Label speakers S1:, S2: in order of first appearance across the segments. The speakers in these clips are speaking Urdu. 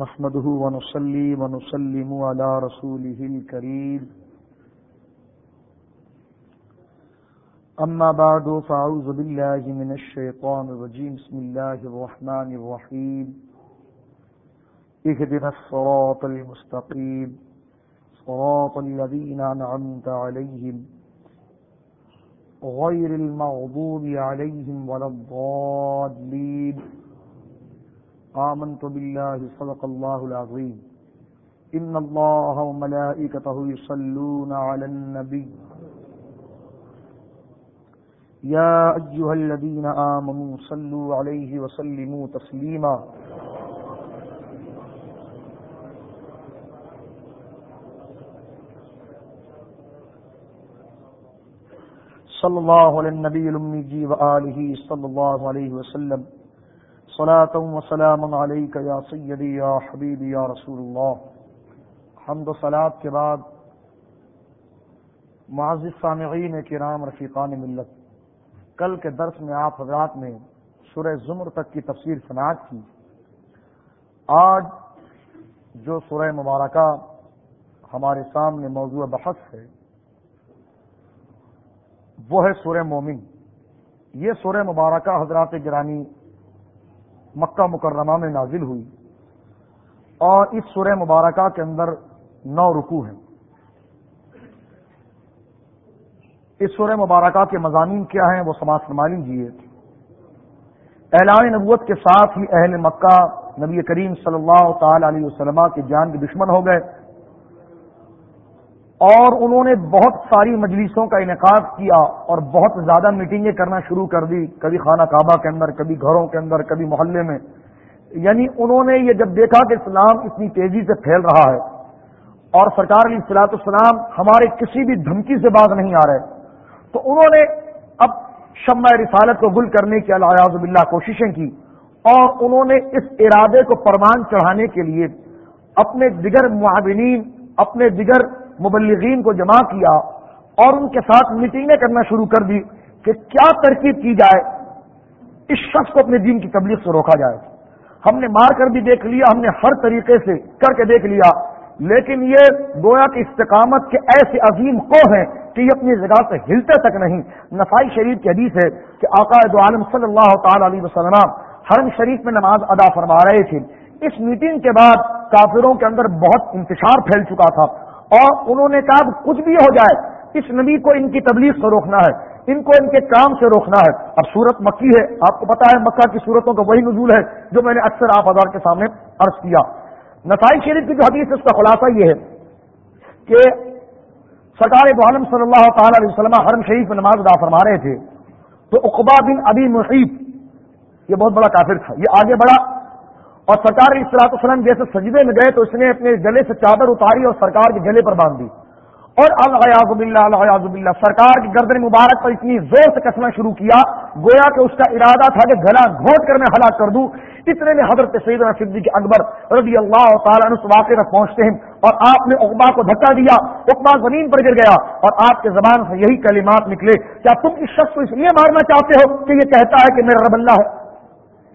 S1: نحمده ونصلي ونسلم على رسوله الكريم. أما بعد، فأعوذ بالله من الشيطان الرجيم. بسم الله الرحمن الرحيم. اهدنا الصراط المستقيم. صراط الذين أنعمت عليهم غير المغضوب عليهم ولا الضالين. آمنت بالله صدق الله العظيم. إن الله وملائكته يصلون على النبي. يا أيها الذين آمنوا صلوا عليه وسلموا تسليما. صلى الله على النبي الأمي وآله صلى الله عليه وسلم. صلاة وسلام عليك يا سيدي يا حبيبي يا رسول الله حمد و صلات کے بعد معزز سامعین کرام، رفیقان ملت، کل کے درس میں آپ حضرات نے سورہ زمر تک کی تفسیر سماعت کی۔ آج جو سورہ مبارکہ ہمارے سامنے موضوع بحث ہے، وہ ہے سورہ مومن۔ یہ سورہ مبارکہ حضرات گرانی مکہ مکرمہ میں نازل ہوئی اور اس سورہ مبارکہ کے اندر نو رکو ہیں۔ اس سورہ مبارکہ کے مضامین کیا ہیں وہ سماج فرما لیجیے اعلان نبوت کے ساتھ ہی اہل مکہ نبی کریم صلی اللہ تعالی علیہ وسلم کے جان کے دشمن ہو گئے۔ اور انہوں نے بہت ساری مجلسوں کا انعقاد کیا اور بہت زیادہ میٹنگیں کرنا شروع کر دی، کبھی خانہ کعبہ کے اندر، کبھی گھروں کے اندر، کبھی محلے میں۔ یعنی انہوں نے یہ جب دیکھا کہ اسلام اتنی تیزی سے پھیل رہا ہے اور سرکار علیہ السلاط السلام ہمارے کسی بھی دھمکی سے باز نہیں آ رہے، تو انہوں نے اب شمع رسالت کو گل کرنے کی الیاز باللہ کوششیں کی اور انہوں نے اس ارادے کو پروان چڑھانے کے لیے اپنے دیگر معاونین، اپنے دیگر مبلغین کو جمع کیا اور ان کے ساتھ میٹنگیں کرنا شروع کر دی کہ کیا ترکیب کی جائے، اس شخص کو اپنے دین کی تبلیغ سے روکا جائے۔ ہم نے مار کر بھی دیکھ لیا، ہم نے ہر طریقے سے کر کے دیکھ لیا، لیکن یہ گویا کی استقامت کے ایسے عظیم کو ہیں کہ یہ اپنی جگہ سے ہلتے تک نہیں۔ نسائی شریف کی حدیث ہے کہ عقائد عالم صلی اللہ تعالی علیہ وسلم حرم شریف میں نماز ادا فرما رہے تھے۔ اس میٹنگ کے بعد کافروں کے اندر بہت انتشار پھیل چکا تھا۔ اور انہوں نے کہا کچھ بھی ہو جائے، اس نبی کو ان کی تبلیغ سے روکنا ہے، ان کو ان کے کام سے روکنا ہے۔ اب صورت مکی ہے، آپ کو پتا ہے مکہ کی صورتوں کا وہی نزول ہے جو میں نے اکثر آپ ہزار کے سامنے عرض کیا۔ نسائی شریف کی جو حدیث ہے، اس کا خلاصہ یہ ہے کہ سرکار عالم صلی اللہ تعالی علیہ وسلم حرم شریف میں نماز ادا فرما رہے تھے تو اقبا بن ابی محیب، یہ بہت بڑا کافر تھا، یہ آگے بڑھا۔ اور سرکار اصلاۃ وسلم جیسے سجدے میں گئے تو اس نے اپنے گلے سے چادر اتاری اور سرکار کے گلے پر باندھ دی اور الحیاض اللہ الحیاض اللہ سرکار کی گردن مبارک پر اتنی زور سے کسنا شروع کیا، گویا کہ اس کا ارادہ تھا کہ گلا گھونٹ کر میں ہلاک کر دوں۔ اتنے میں حضرت سیدنا صدیق اکبر رضی اللہ تعالیٰ اس واقعے میں پہنچتے ہیں اور آپ نے اقبا کو دھکا دیا اقبا زمین پر گر گیا اور آپ کے زبان سے یہی کلمات نکلے۔ کیا تم اس شخص کو اس لیے مارنا چاہتے ہو کہ یہ کہتا ہے کہ میرا رب اللہ ہے؟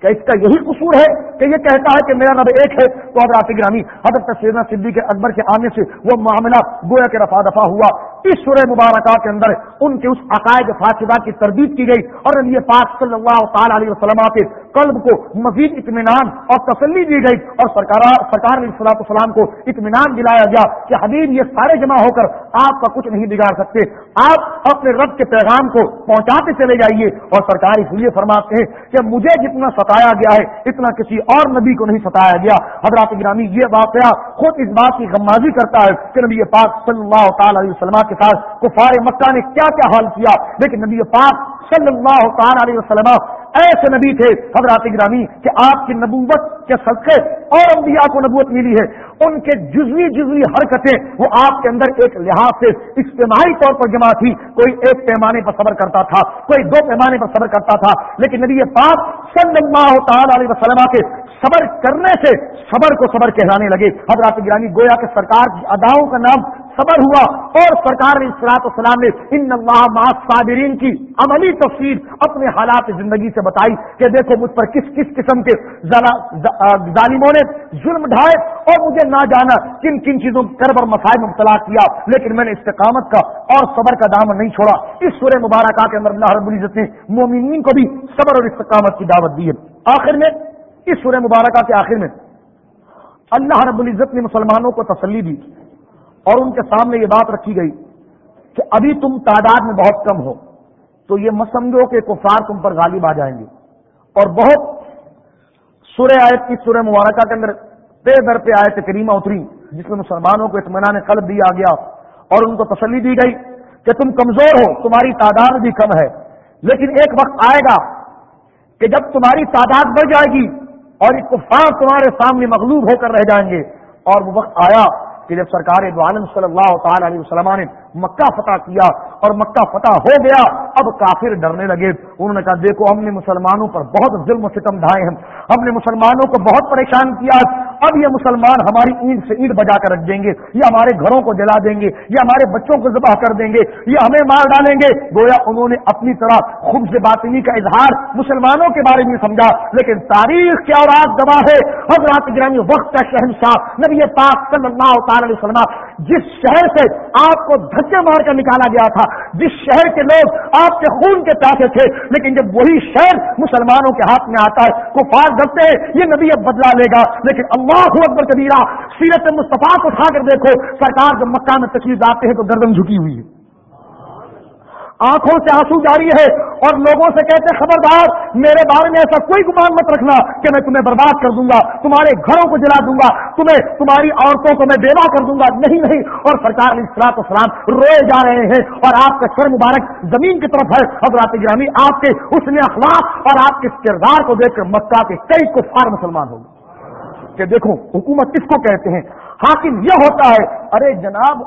S1: کیا اس کا یہی قصور ہے؟ کہ یہ کہتا ہے کہ میرا رب ایک ہے، تو اب رات گرامی، حضرت سیدنا صدیق اکبر کے آنے سے وہ معاملہ گویا کے رفا دفاع ہوا۔ اس سورہ مبارکہ کے اندر ان کے اس عقائد فاصدہ کی تردید کی گئی اور نبی پاک صلی اللہ تعالی علیہ وسلم کے قلب کو مزید اطمینان اور تسلی دی گئی اور سرکار سرکار علیہ السلاط السلام کو اطمینان دلایا گیا کہ حبیب یہ سارے جمع ہو کر آپ کا کچھ نہیں بگاڑ سکتے۔ آپ اپنے رب کے پیغام کو پہنچاتے چلے جائیے اور سرکار اس لیے فرماتے ہیں کہ مجھے جتنا ستایا گیا ہے، اتنا کسی اور نبی کو نہیں ستایا گیا۔ حضرات گرامی، یہ واقعہ خود اس بات کی غمازی کرتا ہے کہ نبی پاک صلی اللہ تعالی علیہ وسلم کے ساتھ کفار مکہ نے کیا کیا حال کیا۔ لیکن نبی پاک صلی اللہ تعالی علیہ وسلم ایسے نبی تھے حضرات گرامی کہ آپ کی نبوت کے صدقے اور انبیاء کو نبوت ملی ہے۔ ان کے جزوی جزوی حرکتیں وہ آپ کے اندر ایک لحاظ سے اجتماعی طور پر جمع تھی۔ کوئی ایک پیمانے پر صبر کرتا تھا، کوئی دو پیمانے پر صبر کرتا تھا، لیکن نبی پاک صلی اللہ تعالی علیہ وسلم کے صبر کرنے سے صبر کو صبر کہلانے لگے۔ حضرات گرانی گویا کے سرکار کی اداؤں کا نام صبر ہوا اور سرکار نے اصلاط اسلام نے ان اللہ صابرین کی عملی تفصیل اپنے حالات زندگی سے بتائی کہ دیکھو مجھ پر کس کس قسم کے ظالموں نے ظلم ڈھائے اور مجھے نہ جانا کن کن چیزوں کرب اور مسائل مبتلا کیا لیکن میں نے استقامت کا اور صبر کا دامن نہیں چھوڑا اس سورہ مبارکہ کے اندر اللہ رب العزت نے مومنین کو بھی صبر اور استقامت کی دعوت دی ہے آخر میں اس سورہ مبارکہ کے آخر میں اللہ رب العزت نے مسلمانوں کو تسلی دی اور ان کے سامنے یہ بات رکھی گئی کہ ابھی تم تعداد میں بہت کم ہو، تو یہ مسمجھو کہ کفار تم پر غالب آ جائیں گے۔ اور بہت سورہ آیت کی سورہ مبارکہ کے اندر پے در پہ آئے کریمہ اتری، جس میں مسلمانوں کو اطمینان قلب دیا گیا اور ان کو تسلی دی گئی کہ تم کمزور ہو، تمہاری تعداد بھی کم ہے۔ لیکن ایک وقت آئے گا کہ جب تمہاری تعداد بڑھ جائے گی اور یہ کفار تمہارے سامنے مغلوب ہو کر رہ جائیں گے۔ اور وہ وقت آیا کہ جب سرکار دو عالم صلی اللہ تعالی علیہ وسلم نے مکہ فتح کیا اور مکہ فتح ہو گیا، اب کافر ڈرنے لگے۔ انہوں نے کہا، دیکھو، ہم نے مسلمانوں پر بہت ظلم و ستم ڈھائے ہیں۔ ہم نے مسلمانوں کو بہت پریشان کیا۔ اب یہ مسلمان ہماری اینٹ سے اینٹ بجا کر رکھ دیں گے۔ یا ہمارے گھروں کو جلا دیں گے۔ یا ہمارے بچوں کو ذبح کر دیں گے۔ یا ہمیں مار ڈالیں گے۔ گویا انہوں نے اپنی طرح خوب سے باطنی کا اظہار مسلمانوں کے بارے میں سمجھا۔ لیکن تاریخ کیا اور آج گواہ ہے۔ حضرات گرامی وقت کا شہنشاہ نبی پاک صلی اللہ تعالی علیہ وسلم، جس شہر سے آپ کو دھکے مار کر نکالا گیا تھا جس شہر کے لوگ آپ کے خون کے پیاسے تھے، لیکن جب وہی شہر مسلمانوں کے ہاتھ میں آتا ہے، کفار ڈرتے ہیں، یہ نبی اب بدلا لے گا۔ لیکن اللہ اکبر کبیرہ، سیرت مصطفیٰ کو اٹھا کر دیکھو، سرکار جب مکہ میں تشریف آتے ہیں تو گردن جھکی ہوئی ہے۔ آنکھوں سے آنسو جاری ہے اور لوگوں سے کہتے خبردار، میرے بارے میں ایسا کوئی گمان مت رکھنا کہ میں تمہیں برباد کر دوں گا، تمہارے گھروں کو جلا دوں گا، تمہیں تمہاری عورتوں کو میں بیوہ کر دوں گا. نہیں نہیں، اور سرکار اصلاط اسلام روئے جا رہے ہیں اور آپ کا سر مبارک زمین کی طرف ہے۔ حضرات گرامی، آپ کے اس نے اخلاق اور آپ کے کردار کو دیکھ کر مکہ کے کئی کفار مسلمان ہوں کہ دیکھو، حکومت کس کو کہتے ہیں؟ حاکم یہ ہوتا ہے، ارے جناب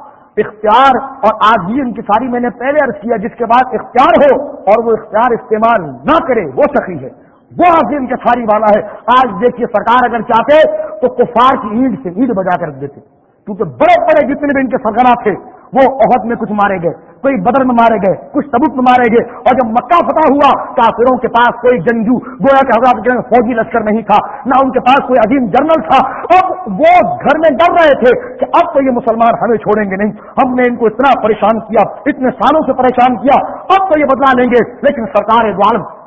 S1: اختیار اور آج ان کی ساری میں نے پہلے عرض کیا جس کے بعد اختیار ہو اور وہ اختیار استعمال نہ کرے، وہ سخی ہے۔ وہ عظیم کے ساری والا ہے۔ آج دیکھیے سرکار اگر چاہتے تو کفار کی اینٹ سے اینٹ بجا کر دیتے۔ کیونکہ بڑے بڑے جتنے بھی ان کے سرگنا تھے وہ عہد میں کچھ مارے گئے، کوئی بدر میں مارے گئے، کچھ تبوت میں مارے گئے، اور جب مکہ فتح ہوا، کافروں کے پاس کوئی جنگجو، گویا کہ حضرات فوجی لشکر نہیں تھا، نہ ان کے پاس کوئی عظیم جنرل تھا۔ اب وہ گھر میں ڈر رہے تھے کہ اب تو یہ مسلمان ہمیں چھوڑیں گے نہیں۔ ہم نے ان کو اتنا پریشان کیا، اتنے سالوں سے پریشان کیا، اب تو یہ بدلا لیں گے۔ لیکن سرکار دوالم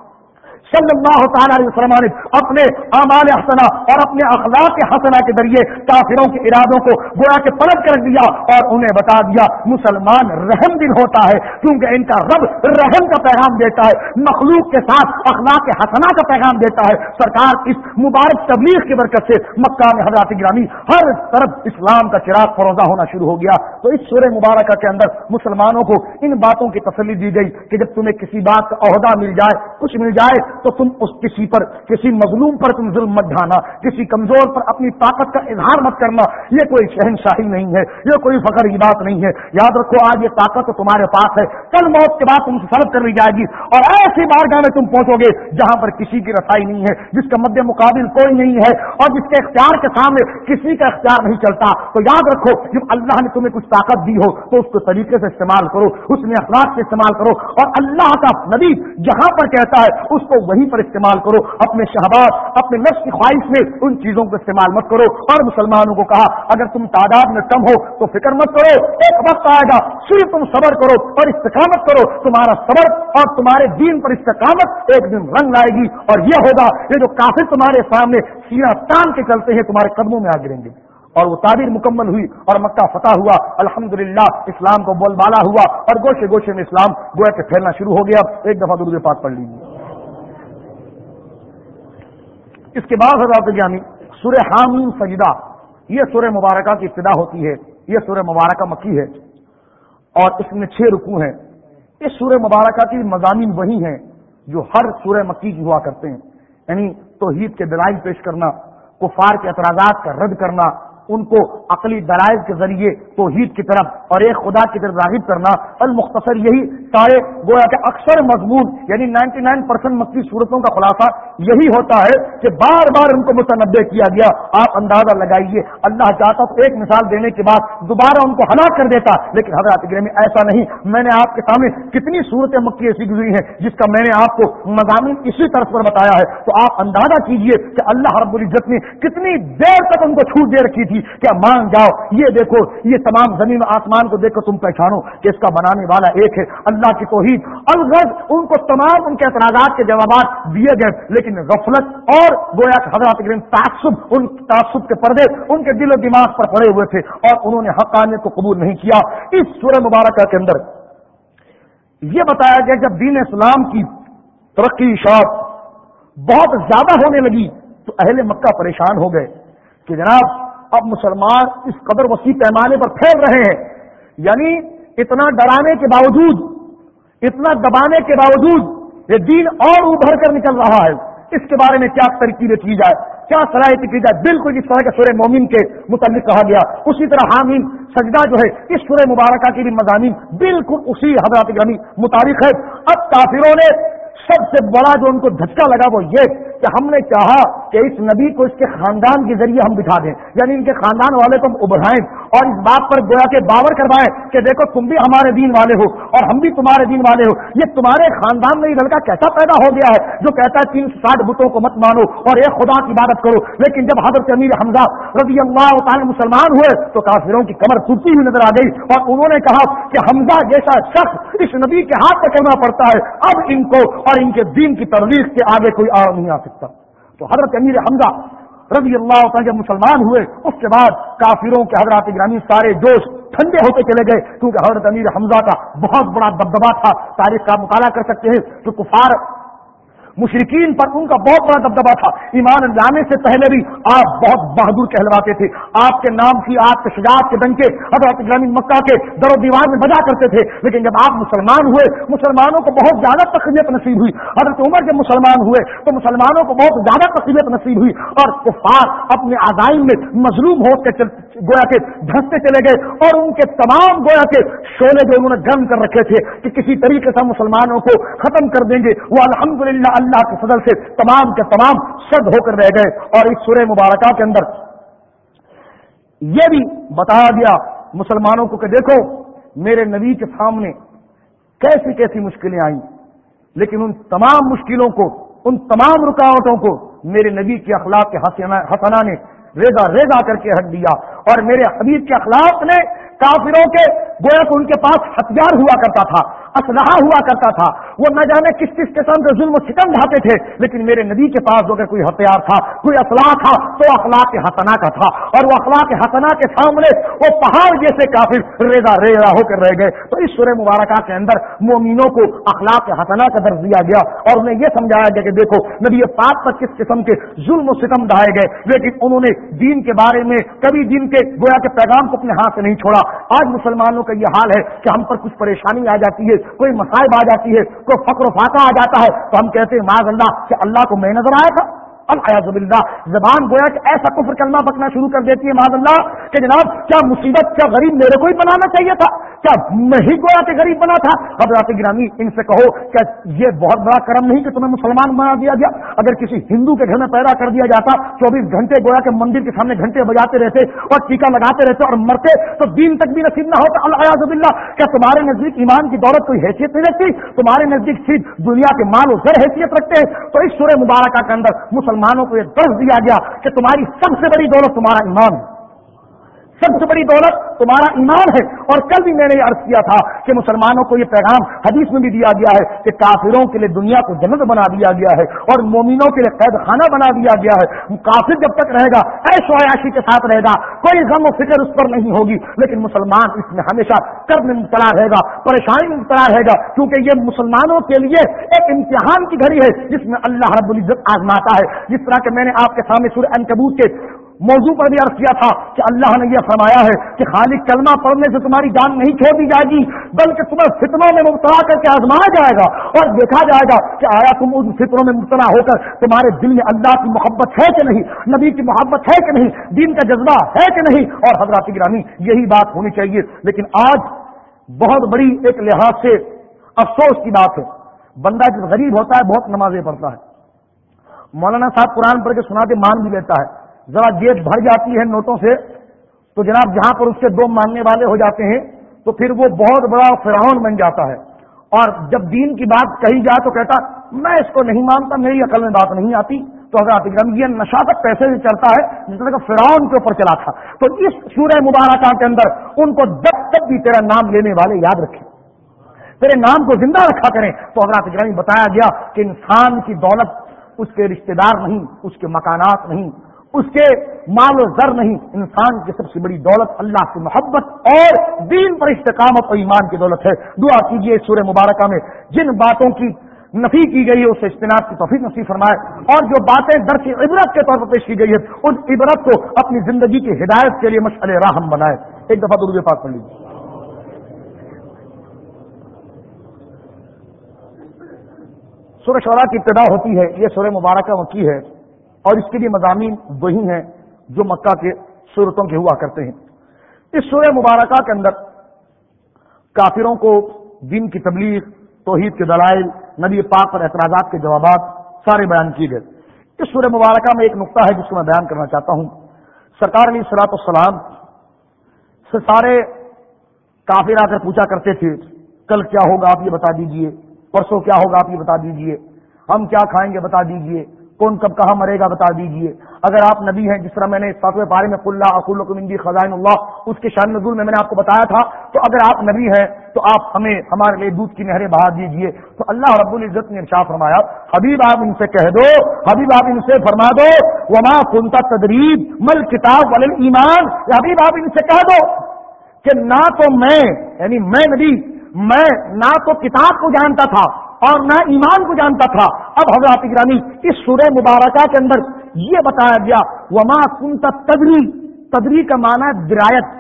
S1: صلی اللہ تعالیٰ علیہ وسلم نے اپنے اعمال حسنا اور اپنے اخلاق حسنا کے ذریعے کافروں کے ارادوں کو گویا کے پلٹ کر دیا اور انہیں بتا دیا مسلمان رحم دل ہوتا ہے کیونکہ ان کا رب رحم کا پیغام دیتا ہے، مخلوق کے ساتھ اخلاق حسنا کا پیغام دیتا ہے۔ سرکار اس مبارک تبلیغ کی برکت سے مکہ میں حضرات گرامی ہر طرف اسلام کا چراغ فروزہ ہونا شروع ہو گیا۔ تو اس سورہ مبارکہ کے اندر مسلمانوں کو ان باتوں کی تسلی دی گئی کہ جب تمہیں کسی بات کا عہدہ مل جائے، کچھ مل جائے تو تم اس کسی پر، کسی مظلوم پر تم ظلم مت ڈھانا، کسی کمزور پر اپنی طاقت کا اظہار مت کرنا۔ یہ کوئی شہنشاہی نہیں ہے، یہ کوئی فخر کی بات نہیں ہے۔ یاد رکھو، آج یہ طاقت تمہارے پاس ہے۔ کل موت کے بعد تم سے سلب کر لی جائے گی۔ اور ایسی بارگاہ میں تم پہنچو گے جہاں پر کسی کی رسائی نہیں ہے، جس کا مد مقابل کوئی نہیں ہے اور جس کے اختیار کے سامنے کسی کا اختیار نہیں چلتا۔ تو یاد رکھو، جب اللہ نے تمہیں کچھ طاقت دی ہو، تو اس کو طریقے سے استعمال کرو، اس میں اخلاق سے استعمال کرو۔ اور اللہ کا نبی جہاں پر کہتا ہے، اس کو وہیں پر استعمال کرو، اپنے شہبات اپنے نفس کی خواہش میں ان چیزوں کو استعمال مت کرو۔ اور مسلمانوں کو کہا، اگر تم تعداد میں کم ہو تو فکر مت کرو، ایک وقت آئے گا، صرف تم صبر کرو اور استقامت کرو۔ تمہارا صبر اور تمہارے دین پر استقامت ایک دن رنگ لائے گی۔ اور یہ ہوگا، یہ جو کافی تمہارے سامنے سینا تان کے چلتے ہیں، تمہارے قدموں میں آ گریں گے۔ اور وہ تعبیر مکمل ہوئی اور مکہ فتح ہوا۔ الحمدللہ، اسلام کو بول بالا ہوا اور گوشے گوشے میں اسلام گویا کے پھیلنا شروع ہو گیا۔ ایک دفعہ درود پاک پڑھ لیجیے اس کے بعد حضرات جانی سورہ حامیم سجدہ، یہ سورہ مبارکہ کی ابتدا ہوتی ہے، یہ سورہ مبارکہ مکی ہے، اور اس میں چھ رکو ہیں۔ اس سورہ مبارکہ کی مضامین وہی ہیں جو ہر سورہ مکی کی ہوا کرتے ہیں۔ یعنی توحید کے دلائل پیش کرنا، کفار کے اعتراضات کا رد کرنا ان کو عقلی درائز کے ذریعے توحید کی طرف اور ایک خدا کی طرف راغب کرنا۔ المختصر یہی سارے گویا کہ اکثر مضمون یعنی نائنٹی نائن پرسینٹ مکی صورتوں کا خلاصہ یہی ہوتا ہے کہ بار بار ان کو متنوع کیا گیا۔ آپ اندازہ لگائیے، اللہ چاہتا تو ایک مثال دینے کے بعد دوبارہ ان کو ہلاک کر دیتا، لیکن حضرات میں ایسا نہیں۔ میں نے آپ کے سامنے کتنی صورتیں مکی ایسی گزری ہیں جس کا میں نے آپ کو مضامین اسی طرف پر بتایا ہے۔ تو آپ اندازہ کیجیے کہ اللہ رب العزت نے کتنی دیر تک ان کو چھوٹ دے رکھی تھی۔ کہ مان جاؤ؟ یہ دیکھو، یہ تمام زمین آسمان کو دیکھ کر تم پہچانو کہ اس کا بنانے والا ایک ہے اللہ کی توحید۔ الغرض ان کو تمام ان کے اعتراضات کے جوابات دیے گئے، لیکن غفلت اور گویا حضرات تعصب، ان تعصب کے پردے ان کے دل و دماغ پر پڑے ہوئے تھے اور انہوں نے حقانیت کو قبول نہیں کیا۔ اس سورہ مبارکہ کے اندر یہ بتایا گیا جب دین اسلام کی ترقی شاپ بہت زیادہ ہونے لگی تو اہل مکہ پریشان ہو گئے کہ جناب اب مسلمان اس قدر وسیع پیمانے پر پھیل رہے ہیں۔ یعنی اتنا ڈرانے کے باوجود، اتنا دبانے کے باوجود یہ دین اور ابھر کر نکل رہا ہے۔ اس کے بارے میں کیا ترکیبیں کی جائے، کیا صلاحیت کی جائے؟ بالکل جس طرح کے سورہ مومن کے متعلق کہا گیا۔ اسی طرح حامین سجدہ جو ہے، اس سورہ مبارکہ کی بھی مضامین بالکل اسی حضرات گرمی مطابق ہے۔ اب کافروں نے سب سے بڑا جو ان کو دھچکا لگا وہ یہ کہ ہم نے چاہا کہ اس نبی کو اس کے خاندان کے ذریعے ہم بٹھا دیں یعنی ان کے خاندان والے کو ہم ابھرائیں اور اس بات پر گویا کے باور کروائیں کہ دیکھو تم بھی ہمارے دین والے ہو اور ہم بھی تمہارے دین والے ہو۔ یہ تمہارے خاندان میں یہ لڑکا کیسا پیدا ہو گیا ہے جو کہتا ہے تین سو ساٹھ بتوں کو مت مانو اور ایک خدا کی عبادت کرو۔ لیکن جب حضرت امیر حمزہ رضی اللہ تعالی مسلمان ہوئے تو کافروں کی کمر ٹوٹتی ہوئی نظر آ گئی اور انہوں نے کہا کہ حمزہ جیسا شخص اس نبی کے ہاتھ پہ کرنا پڑتا ہے؟ اب ان کو اور ان کے دین کی ترویج کے آگے کوئی آ نہیں آ سکتا۔ تو حضرت امیر حمزہ رضی اللہ عنہ جب مسلمان ہوئے، اس کے بعد کافروں کے حضرات گرامی سارے جوش ٹھنڈے ہوتے چلے گئے، کیونکہ حضرت امیر حمزہ کا بہت بڑا دبدبا تھا۔ تاریخ کا مطالعہ کر سکتے ہیں تو کفار مشرقین پر ان کا بہت بڑا دبدبا تھا۔ ایمان لانے سے پہلے بھی آپ بہت بہادر کہلواتے تھے۔ آپ کے نام کی آپ کے شجاعت کے ڈنکے حضرت گرامین مکہ کے در و دیوار میں بجا کرتے تھے۔ لیکن جب آپ مسلمان ہوئے، مسلمانوں کو بہت زیادہ تقریبت نصیب ہوئی۔ حضرت عمر جب مسلمان ہوئے، تو مسلمانوں کو بہت زیادہ تقریبت نصیب ہوئی۔ اور کفار اپنے آزائن میں مظلوم ہو کے گویا کے دھنستے چلے گئے۔ اور ان کے تمام گویا کے شعلے جو انہوں نے گرم کر رکھے تھے کہ کسی طریقے سے مسلمانوں کو ختم کر دیں گے۔ وہ الحمدللہ اللہ کے فضل سے تمام کے تمام سد ہو کر رہ گئے اور اس سورہ مبارکہ کے اندر یہ بھی بتایا گیا مسلمانوں کو کہ دیکھو، میرے نبی کے سامنے کیسی کیسی مشکلیں آئیں، لیکن ان تمام مشکلوں کو، ان تمام رکاوٹوں کو میرے نبی کے اخلاق کے حسنا نے ریزا ریزا کر کے ہٹ دیا اور میرے حبیب کے اخلاق نے کافروں کے، گویا کو ان کے پاس ہتھیار ہوا کرتا تھا۔ اسلحہ ہوا کرتا تھا۔ وہ نہ جانے کس کس قسم کے ظلم و ستم ڈھاتے تھے، لیکن میرے نبی کے پاس اگر کوئی ہتھیار تھا، کوئی اسلحہ تھا، تو اخلاق کے حسنا کا تھا۔ اور وہ اخلاق حسنا کے سامنے وہ پہاڑ جیسے کافر ریزا ریزا ہو کر رہ گئے۔ تو اس سورہ مبارکہ کے اندر مومنوں کو اخلاق حسنا کا درج دیا گیا۔ اور انہیں یہ سمجھایا گیا کہ دیکھو، نبی پاک پر کس قسم کے ظلم و ستم ڈھائے گئے۔ لیکن انہوں نے دین کے بارے میں کبھی دین کے گویا کے پیغام کو اپنے ہاتھ سے نہیں چھوڑا۔ آج مسلمانوں کا یہ حال ہے کہ ہم پر کچھ پریشانی آ جاتی ہے۔ کوئی مسائب آ جاتی ہے، کوئی فقر و فاقہ آ جاتا ہے، تو ہم کہتے ہیں معاذ اللہ، کہ اللہ کو میں نظر آیا تھا۔ الحاظ اللہ زبان گویا کہ ایسا کفر کرنا پکنا شروع کر دیتی ہے، معاذ اللہ، کہ جناب، کیا مصیبت، کیا غریب میرے کو ہی بنانا چاہیے تھا؟ کیا میں ہی گویا کہ غریب بنا تھا؟ حضرات گرامی ان سے کہو کیا یہ بہت بڑا کرم نہیں کہ تمہیں مسلمان بنا دیا گیا؟ اگر کسی ہندو کے گھر میں پیدا کر دیا جاتا، چوبیس گھنٹے گویا کے مندر کے سامنے گھنٹے بجاتے رہتے اور ٹیکا لگاتے رہتے اور مرتے، تو دین تک بھی نصیب نہ ہوتا۔ الحاظ اللہ کیا تمہارے نزدیک ایمان کی دولت کوئی حیثیت نہیں رکھتی؟ تمہارے نزدیک صرف دنیا کے مال و زر حیثیت رکھتے ہیں۔ تو اس سورہ مبارکہ کے اندر مسلمانوں کو یہ درس دیا گیا کہ تمہاری سب سے بڑی دولت تمہارا ایمان ہے۔ سب سے بڑی دولت تمہارا ایمان ہے۔ اور کل بھی میں نے یہ عرض کیا تھا کہ مسلمانوں کو یہ پیغام حدیث میں بھی دیا گیا ہے کہ کافروں کے لیے دنیا کو جنت بنا دیا گیا ہے اور مومنوں کے لیے قید خانہ بنا دیا گیا ہے۔ کافر جب تک رہے گا ایش عیاشی کے ساتھ رہے گا، کوئی غم و فکر اس پر نہیں ہوگی۔ لیکن مسلمان اس میں ہمیشہ کرد میں مبتلا رہے گا، پریشانی میں مبتلا رہے گا۔ کیونکہ یہ مسلمانوں کے لیے ایک امتحان کی گھڑی ہے، جس میں اللہ رب العزت آزماتا ہے۔ جس طرح کہ میں نے آپ کے سامنے سورہ انکبوت کے موضوع پر بھی عرض کیا تھا کہ اللہ نے یہ فرمایا ہے کہ خالی کلمہ پڑھنے سے تمہاری جان نہیں چھوڑ دی جائے گی، بلکہ تمہیں فتنوں میں مبتلا کر کے آزمایا جائے گا۔ اور دیکھا جائے گا کہ آیا تم ان فطروں میں مبتلا ہو کر تمہارے دل میں اللہ کی محبت ہے کہ نہیں، نبی کی محبت ہے کہ نہیں، دین کا جذبہ ہے کہ نہیں۔ اور حضرات گرانی یہی بات ہونی چاہیے۔ لیکن آج بہت بڑی ایک لحاظ سے افسوس کی بات ہے۔ بندہ جب غریب ہوتا ہے، بہت نمازیں پڑھتا ہے۔ مولانا صاحب قرآن پڑھ کے سنا کے مان بھی لیتا ہے۔ ذرا جیب بھر جاتی ہے نوٹوں سے، تو جناب جہاں پر اس کے دو ماننے والے ہو جاتے ہیں، تو پھر وہ بہت بڑا فرعون بن جاتا ہے۔ اور جب دین کی بات کہی جائے تو کہتا، میں اس کو نہیں مانتا، میری عقل میں بات نہیں آتی۔ تو حضرات یہ نشا تک پیسے سے چلتا ہے، جس طرح کا فرعون کے اوپر چلا تھا۔ تو اس سورہ مبارکہ کے اندر ان کو جب تک بھی تیرا نام لینے والے یاد رکھیں۔ تیرے نام کو زندہ رکھا کریں۔ تو حضرات گرامی بتایا گیا کہ انسان کی دولت، اس کے رشتہ دار نہیں، اس کے مکانات نہیں۔ اس کے مال و زر نہیں، انسان کی سب سے بڑی دولت اللہ کی محبت اور دین پر استقامت اور ایمان کی دولت ہے۔ دعا کیجیے سورہ مبارکہ میں، جن باتوں کی نفی کی گئی ہے، اسے اجتناب کی توفیق نصیب فرمائے۔ اور جو باتیں در کی عبرت کے طور پر پیش کی گئی ہے ان عبرت کو اپنی زندگی کی ہدایت کے لیے مشعل راہم بنائے۔ ایک دفعہ درود پاک پڑھ لیجیے سورہ شعرا کی ابتدا ہوتی ہے، یہ سورہ مبارکہ مکی ہے۔ اور اس کے لیے مضامین وہی ہیں جو مکہ کے صورتوں کے ہوا کرتے ہیں۔ اس سورہ مبارکہ کے اندر کافروں کو دین کی تبلیغ، توحید کے دلائل، نبی پاک پر اعتراضات کے جوابات سارے بیان کیے گئے۔ اس سورہ مبارکہ میں ایک نقطہ ہے جس کو میں بیان کرنا چاہتا ہوں۔ سرکار علی سلاط السلام سے سارے کافر آ کر پوچھا کرتے تھے، کل کیا ہوگا آپ یہ بتا دیجیے، پرسوں کیا ہوگا آپ یہ بتا دیجیے، ہم کیا کھائیں گے بتا دیجیے۔ کون کب کہاں مرے گا بتا دیجیے۔ اگر آپ نبی ہیں، جس طرح میں نے ساتویں پارے میں اللہ اقول خزائن اللہ، اس کے شان نزول میں میں نے آپ کو بتایا تھا، تو اگر آپ نبی ہیں، تو آپ ہمیں، ہمارے لیے دودھ کی نہریں بہا دیجیے۔ تو اللہ رب العزت نے ارشا فرمایا، حبیب آپ ان سے کہہ دو، حبیب آپ ان سے فرما دو، وما کنتا تدریب مل کتاب ول ایمان حبیب آپ ان سے کہہ دو کہ نہ تو میں یعنی میں نبی، میں نہ تو کتاب کو جانتا تھا اور نہ ایمان کو جانتا تھا۔ اب حضرات گرانی اس سورہ مبارکہ کے اندر یہ بتایا گیا، وما کنت تدری تدری کا معنی درایت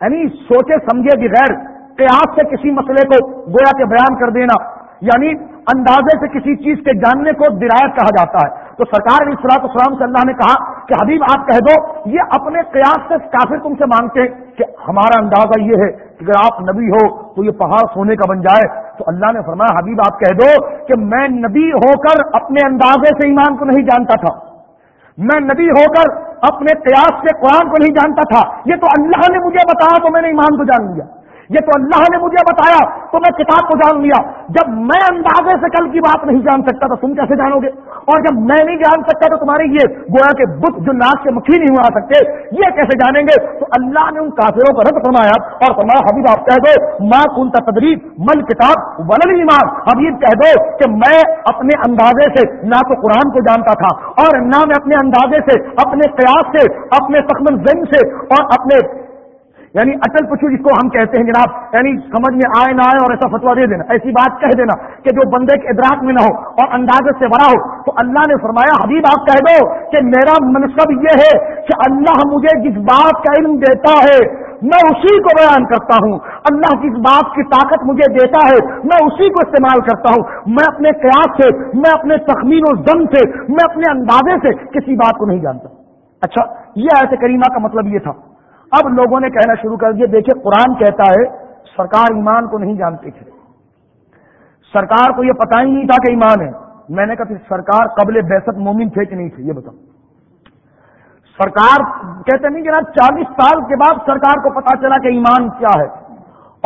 S1: یعنی سوچے سمجھے بغیر۔ قیاس سے کسی مسئلے کو گویا کے بیان کر دینا یعنی اندازے سے کسی چیز کے جاننے کو درایت کہا جاتا ہے۔ تو سرکار علیہ السلاط اسلام سے اللہ نے کہا کہ حبیب آپ کہہ دو، یہ اپنے قیاس سے کافر تم سے مانگتے کہ ہمارا اندازہ یہ ہے کہ اگر آپ نبی ہو تو یہ پہاڑ سونے کا بن جائے۔ تو اللہ نے فرمایا، حبیب آپ کہہ دو کہ میں نبی ہو کر اپنے اندازے سے ایمان کو نہیں جانتا تھا۔ میں نبی ہو کر اپنے قیاس سے قرآن کو نہیں جانتا تھا۔ یہ تو اللہ نے مجھے بتایا تو میں نے ایمان کو جان لیا۔ یہ تو اللہ نے مجھے بتایا، تو میں کتاب کو جان لیا۔ جب میں اندازے سے کل کی بات نہیں جان سکتا تو تم کیسے جانو گے؟ اور جب میں نہیں جان سکتا تو تمہاری یہ گویا کے بت جو ناک سے مکھی نہیں ہوا سکتے، یہ کیسے جانیں گے؟ تو اللہ نے ان کافروں کا رد فرمایا اور فرمایا، حبیب آپ کہہ دو ماں کن تدریب مل کتاب ولن ایمان۔ حبیب کہہ دو کہ میں اپنے اندازے سے نہ تو قرآن کو جانتا تھا اور نہ میں اپنے اندازے سے، اپنے قیاس سے، اپنے تخمن زن سے اور اپنے یعنی اٹل پچھو جس کو ہم کہتے ہیں جناب یعنی سمجھ میں آئے نہ آئے اور ایسا فتوا دے دینا، ایسی بات کہہ دینا کہ جو بندے کے ادراک میں نہ ہو اور اندازے سے بڑا ہو، تو اللہ نے فرمایا، حبیب، آپ کہہ دو کہ میرا منصب یہ ہے کہ اللہ مجھے جس بات کا علم دیتا ہے، میں اسی کو بیان کرتا ہوں۔ اللہ جس بات کی طاقت مجھے دیتا ہے، میں اسی کو استعمال کرتا ہوں۔ میں اپنے قیاس سے، میں اپنے تخمین و زم سے، میں اپنے اندازے سے کسی بات کو نہیں جانتا۔ اچھا یہ ایسے کریمہ کا مطلب یہ تھا۔ اب لوگوں نے کہنا شروع کر دیا دیکھیں قرآن کہتا ہے، سرکار ایمان کو نہیں جانتے تھے۔ سرکار کو یہ پتا ہی نہیں تھا کہ ایمان ہے۔ میں نے کہا سرکار قبل بحثت مومن تھے کہ نہیں تھے؟ یہ بتاؤ۔ سرکار کہتے نہیں جناب، چالیس سال کے بعد سرکار کو پتا چلا کہ ایمان کیا ہے۔